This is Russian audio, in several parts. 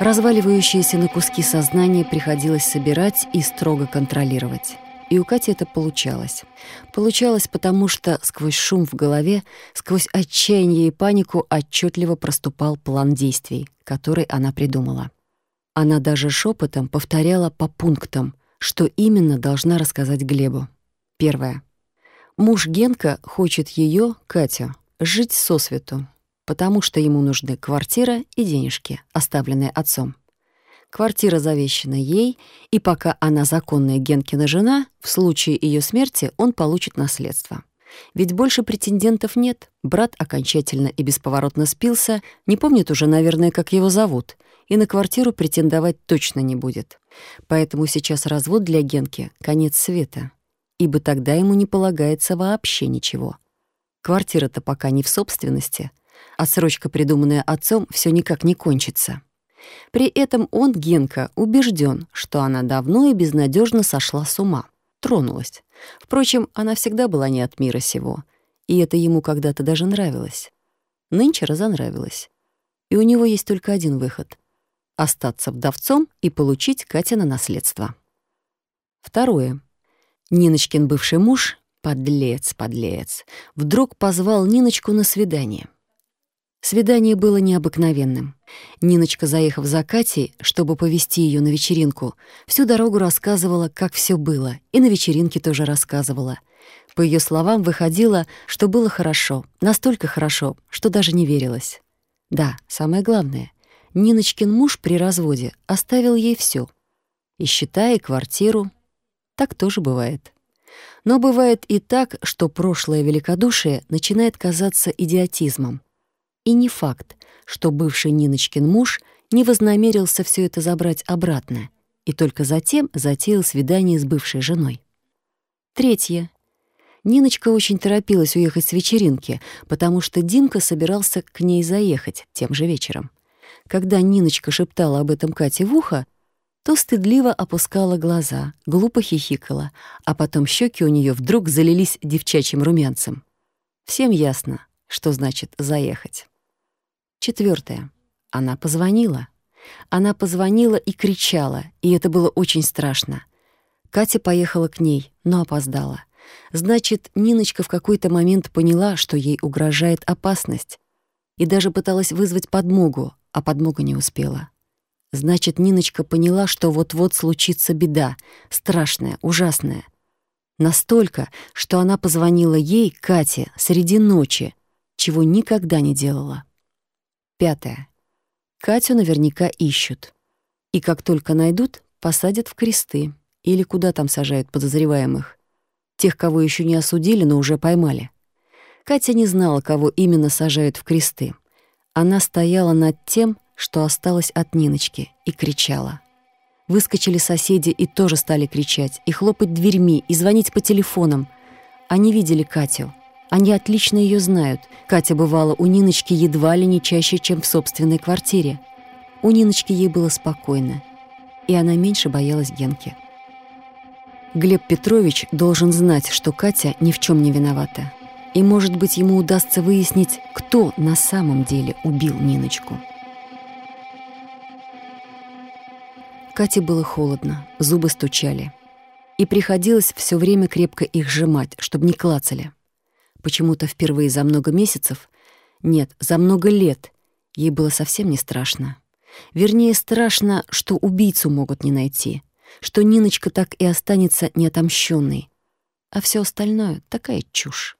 Разваливающееся на куски сознание приходилось собирать и строго контролировать. И у Кати это получалось. Получалось потому, что сквозь шум в голове, сквозь отчаяние и панику отчетливо проступал план действий, который она придумала. Она даже шепотом повторяла по пунктам, что именно должна рассказать Глебу. Первое. Муж Генка хочет ее, Катю, жить сосвету, потому что ему нужны квартира и денежки, оставленные отцом. Квартира завещана ей, и пока она законная Генкина жена, в случае ее смерти он получит наследство. Ведь больше претендентов нет, брат окончательно и бесповоротно спился, не помнит уже, наверное, как его зовут, и на квартиру претендовать точно не будет. Поэтому сейчас развод для Генки — конец света, ибо тогда ему не полагается вообще ничего. Квартира-то пока не в собственности — Отсрочка, придуманная отцом, все никак не кончится. При этом он, Генка, убежден, что она давно и безнадежно сошла с ума, тронулась. Впрочем, она всегда была не от мира сего, и это ему когда-то даже нравилось. Нынче разонравилось. И у него есть только один выход — остаться вдовцом и получить Катина наследство. Второе. Ниночкин бывший муж, подлец, подлец, вдруг позвал Ниночку на свидание. Свидание было необыкновенным. Ниночка, заехав за Катей, чтобы повести ее на вечеринку, всю дорогу рассказывала, как все было, и на вечеринке тоже рассказывала. По ее словам, выходило, что было хорошо, настолько хорошо, что даже не верилось. Да, самое главное, Ниночкин муж при разводе оставил ей все, И счета, и квартиру. Так тоже бывает. Но бывает и так, что прошлое великодушие начинает казаться идиотизмом. И не факт, что бывший Ниночкин муж не вознамерился все это забрать обратно и только затем затеял свидание с бывшей женой. Третье. Ниночка очень торопилась уехать с вечеринки, потому что Димка собирался к ней заехать тем же вечером. Когда Ниночка шептала об этом Кате в ухо, то стыдливо опускала глаза, глупо хихикала, а потом щеки у нее вдруг залились девчачьим румянцем. Всем ясно, что значит «заехать». Четвертое. Она позвонила. Она позвонила и кричала, и это было очень страшно. Катя поехала к ней, но опоздала. Значит, Ниночка в какой-то момент поняла, что ей угрожает опасность, и даже пыталась вызвать подмогу, а подмога не успела. Значит, Ниночка поняла, что вот-вот случится беда, страшная, ужасная. Настолько, что она позвонила ей, Кате, среди ночи, чего никогда не делала. Пятое. Катю наверняка ищут. И как только найдут, посадят в кресты. Или куда там сажают подозреваемых. Тех, кого еще не осудили, но уже поймали. Катя не знала, кого именно сажают в кресты. Она стояла над тем, что осталось от Ниночки, и кричала. Выскочили соседи и тоже стали кричать, и хлопать дверьми, и звонить по телефонам. Они видели Катю — они отлично ее знают. Катя бывала у Ниночки едва ли не чаще, чем в собственной квартире. У Ниночки ей было спокойно, и она меньше боялась Генки. Глеб Петрович должен знать, что Катя ни в чем не виновата. И, может быть, ему удастся выяснить, кто на самом деле убил Ниночку. Кате было холодно, зубы стучали. И приходилось все время крепко их сжимать, чтобы не клацали. Почему-то впервые за много месяцев, нет, за много лет, ей было совсем не страшно. Вернее, страшно, что убийцу могут не найти, что Ниночка так и останется неотомщенной. А все остальное — такая чушь.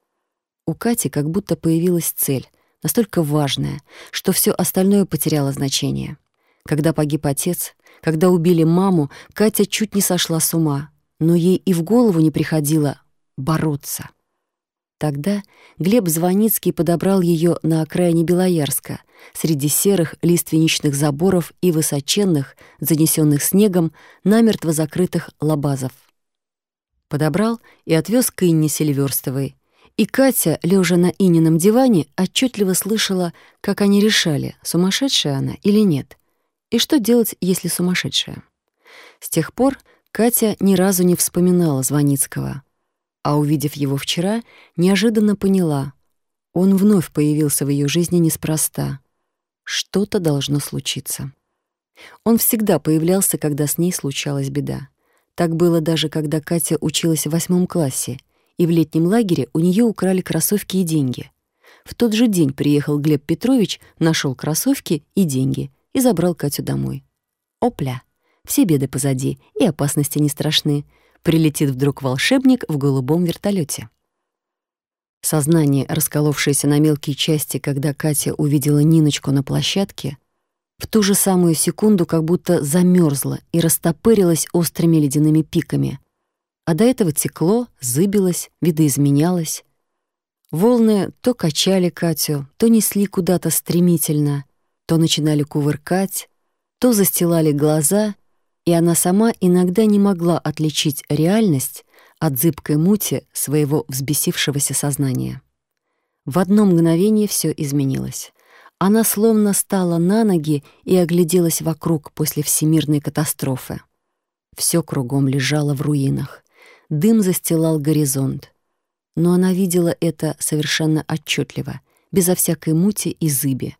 У Кати как будто появилась цель, настолько важная, что все остальное потеряло значение. Когда погиб отец, когда убили маму, Катя чуть не сошла с ума, но ей и в голову не приходило бороться. Тогда Глеб Звоницкий подобрал ее на окраине Белоярска, среди серых лиственничных заборов и высоченных, занесенных снегом, намертво закрытых лабазов. Подобрал и отвез к Инне Сильверстовой. И Катя, лежа на Инином диване, отчетливо слышала, как они решали, сумасшедшая она или нет, и что делать, если сумасшедшая. С тех пор Катя ни разу не вспоминала Звоницкого — а увидев его вчера, неожиданно поняла. Он вновь появился в ее жизни неспроста. Что-то должно случиться. Он всегда появлялся, когда с ней случалась беда. Так было даже, когда Катя училась в восьмом классе, и в летнем лагере у нее украли кроссовки и деньги. В тот же день приехал Глеб Петрович, нашел кроссовки и деньги и забрал Катю домой. Опля! Все беды позади, и опасности не страшны. Прилетит вдруг волшебник в голубом вертолете. Сознание, расколовшееся на мелкие части, когда Катя увидела Ниночку на площадке, в ту же самую секунду как будто замерзло и растопырилось острыми ледяными пиками. А до этого текло, зыбилось, видоизменялось. Волны то качали Катю, то несли куда-то стремительно, то начинали кувыркать, то застилали глаза, и она сама иногда не могла отличить реальность от зыбкой мути своего взбесившегося сознания. В одно мгновение все изменилось. Она словно стала на ноги и огляделась вокруг после всемирной катастрофы. Все кругом лежало в руинах. Дым застилал горизонт. Но она видела это совершенно отчетливо, безо всякой мути и зыби.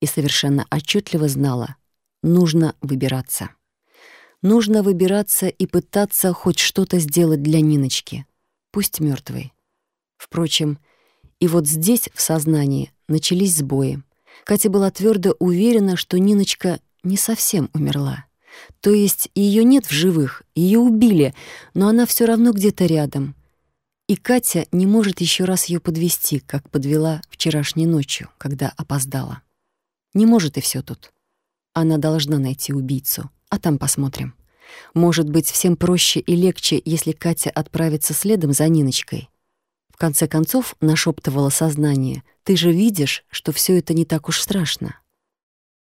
И совершенно отчетливо знала — нужно выбираться. Нужно выбираться и пытаться хоть что-то сделать для Ниночки, пусть мертвой. Впрочем, и вот здесь, в сознании, начались сбои — Катя была твердо уверена, что Ниночка не совсем умерла. То есть ее нет в живых, ее убили, но она все равно где-то рядом. И Катя не может еще раз ее подвести, как подвела вчерашней ночью, когда опоздала. Не может и все тут. Она должна найти убийцу, а там посмотрим. Может быть, всем проще и легче, если Катя отправится следом за Ниночкой. В конце концов, нашептывало сознание, ты же видишь, что все это не так уж страшно.